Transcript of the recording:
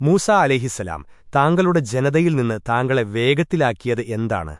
മൂസ അലഹിസലാം താങ്കളുടെ ജനതയിൽ നിന്ന് താങ്കളെ വേഗത്തിലാക്കിയത് എന്താണ്?